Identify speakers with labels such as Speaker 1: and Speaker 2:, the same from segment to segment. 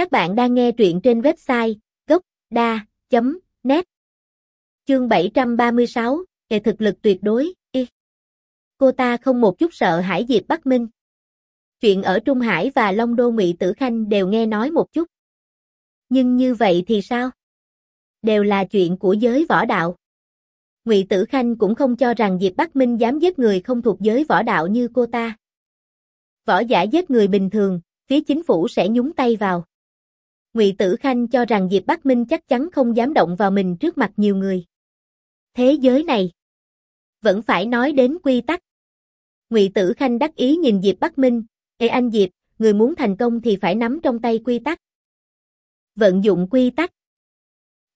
Speaker 1: Các bạn đang nghe truyện trên website gocda.net Chương 736, Hệ thực lực tuyệt đối, y. Cô ta không một chút sợ hãi Diệp Bắc Minh. Chuyện ở Trung Hải và Long Đô Ngụy Tử Khanh đều nghe nói một chút. Nhưng như vậy thì sao? Đều là chuyện của giới võ đạo. Ngụy Tử Khanh cũng không cho rằng Diệp Bắc Minh dám giết người không thuộc giới võ đạo như cô ta. Võ giả giết người bình thường, phía chính phủ sẽ nhúng tay vào. Ngụy Tử Khanh cho rằng Diệp Bắc Minh chắc chắn không dám động vào mình trước mặt nhiều người. Thế giới này vẫn phải nói đến quy tắc. Ngụy Tử Khanh đắc ý nhìn Diệp Bắc Minh, "Ê anh Diệp, người muốn thành công thì phải nắm trong tay quy tắc." Vận dụng quy tắc.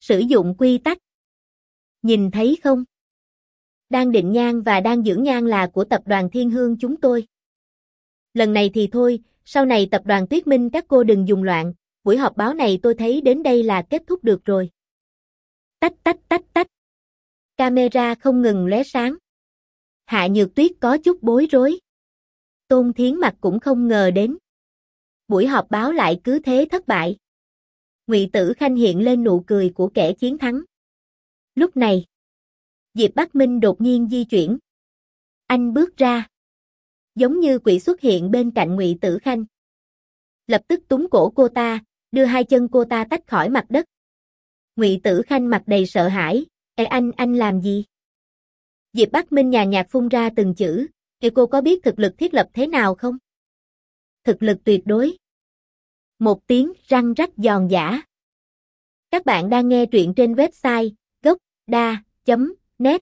Speaker 1: Sử dụng quy tắc. Nhìn thấy không? Đang định nhang và đang dưỡng nhang là của tập đoàn Thiên Hương chúng tôi. Lần này thì thôi, sau này tập đoàn Tuyết Minh các cô đừng dùng loạn, buổi họp báo này tôi thấy đến đây là kết thúc được rồi. Tách tách tách tách. Camera không ngừng lóe sáng. Hạ Nhược Tuyết có chút bối rối. Tôn Thiến Mặc cũng không ngờ đến. Buổi họp báo lại cứ thế thất bại. Ngụy Tử Khanh hiện lên nụ cười của kẻ chiến thắng. Lúc này, Diệp Bắc Minh đột nhiên di chuyển. Anh bước ra. Giống như quỷ xuất hiện bên cạnh Ngụy Tử Khanh. Lập tức túm cổ cô ta, đưa hai chân cô ta tách khỏi mặt đất. Ngụy Tử Khanh mặt đầy sợ hãi, "Ê anh, anh làm gì?" Diệp Bắc Minh nhàn nhạt phun ra từng chữ, "Ê cô có biết thực lực thiết lập thế nào không?" Thực lực tuyệt đối. Một tiếng răng rắc giòn giả. Các bạn đang nghe truyện trên website gocda.net